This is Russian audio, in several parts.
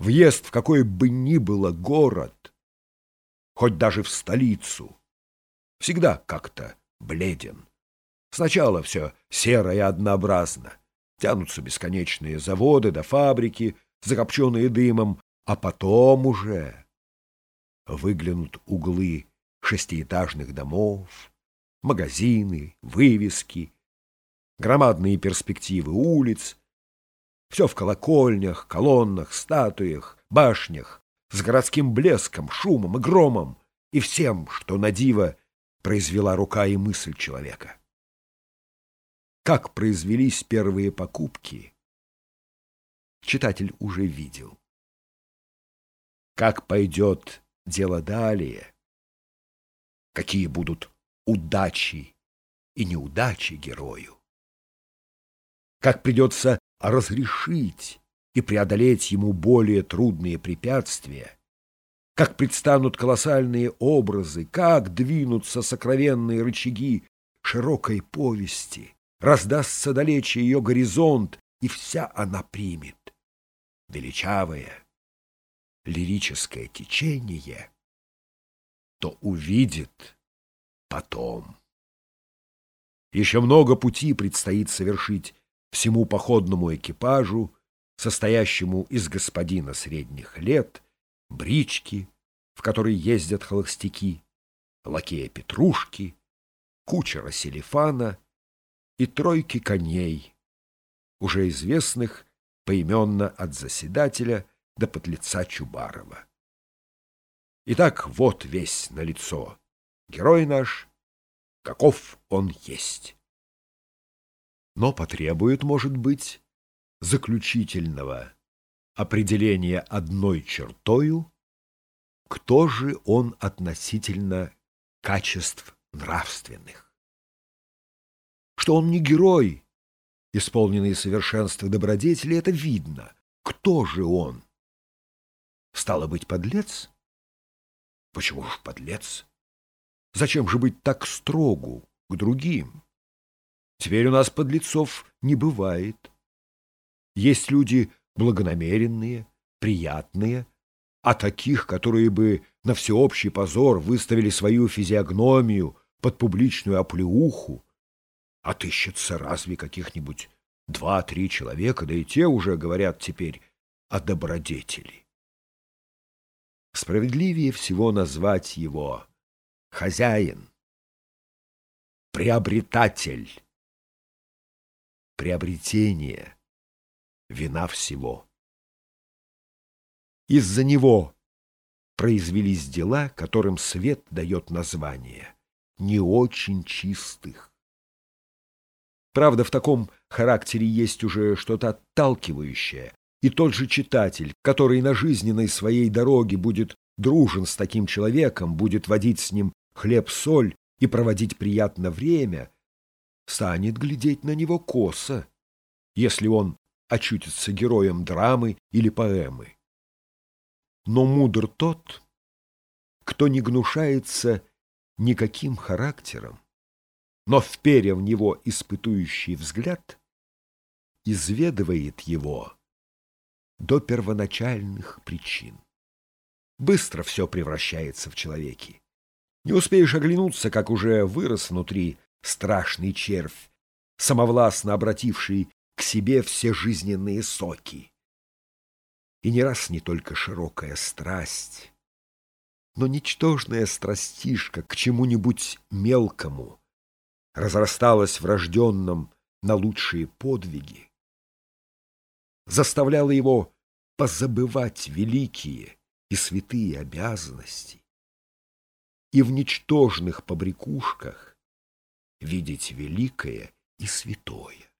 въезд в какой бы ни было город, хоть даже в столицу, всегда как-то бледен. Сначала все серо и однообразно. Тянутся бесконечные заводы до фабрики, закопченные дымом, а потом уже выглянут углы шестиэтажных домов, магазины, вывески, громадные перспективы улиц, все в колокольнях, колоннах, статуях, башнях, с городским блеском, шумом и громом и всем, что на диво произвела рука и мысль человека. Как произвелись первые покупки, читатель уже видел. Как пойдет дело далее, какие будут удачи и неудачи герою. Как придется разрешить и преодолеть ему более трудные препятствия, как предстанут колоссальные образы, как двинутся сокровенные рычаги широкой повести, раздастся далече ее горизонт, и вся она примет величавое лирическое течение, то увидит потом. Еще много пути предстоит совершить всему походному экипажу, состоящему из господина средних лет, брички, в которой ездят холостяки, лакея Петрушки, кучера Селифана и тройки коней, уже известных поименно от заседателя до подлеца Чубарова. Итак, вот весь на лицо герой наш, каков он есть. Но потребует, может быть, заключительного определения одной чертою, кто же он относительно качеств нравственных. Что он не герой, исполненный совершенства добродетели, это видно. Кто же он? Стало быть, подлец? Почему ж подлец? Зачем же быть так строгу к другим? Теперь у нас подлецов не бывает. Есть люди благонамеренные, приятные, а таких, которые бы на всеобщий позор выставили свою физиогномию под публичную оплеуху, отыщется разве каких-нибудь два-три человека, да и те уже говорят теперь о добродетели. Справедливее всего назвать его хозяин, приобретатель, приобретение, вина всего. Из-за него произвелись дела, которым свет дает название, не очень чистых. Правда, в таком характере есть уже что-то отталкивающее, и тот же читатель, который на жизненной своей дороге будет дружен с таким человеком, будет водить с ним хлеб-соль и проводить приятно время, станет глядеть на него косо, если он очутится героем драмы или поэмы. Но мудр тот, кто не гнушается никаким характером, но, вперев в него испытующий взгляд, изведывает его до первоначальных причин. Быстро все превращается в человеке. Не успеешь оглянуться, как уже вырос внутри страшный червь, самовластно обративший к себе все жизненные соки. И не раз не только широкая страсть, но ничтожная страстишка к чему-нибудь мелкому разрасталась врожденном на лучшие подвиги, заставляла его позабывать великие и святые обязанности и в ничтожных побрякушках видеть великое и святое.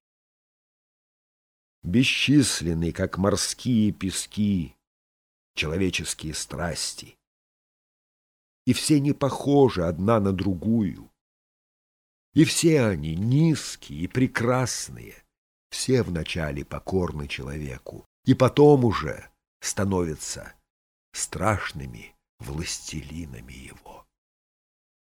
Бесчисленны, как морские пески, человеческие страсти, и все не похожи одна на другую, и все они низкие и прекрасные, все вначале покорны человеку, и потом уже становятся страшными властелинами его.